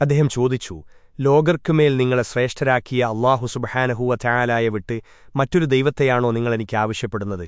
അദ്ദേഹം ചോദിച്ചു ലോകർക്കുമേൽ നിങ്ങളെ ശ്രേഷ്ഠരാക്കിയ അള്ളാഹു സുബഹാനഹുവ ചായാലായ വിട്ട് മറ്റൊരു ദൈവത്തെയാണോ നിങ്ങളെനിക്ക് ആവശ്യപ്പെടുന്നത്?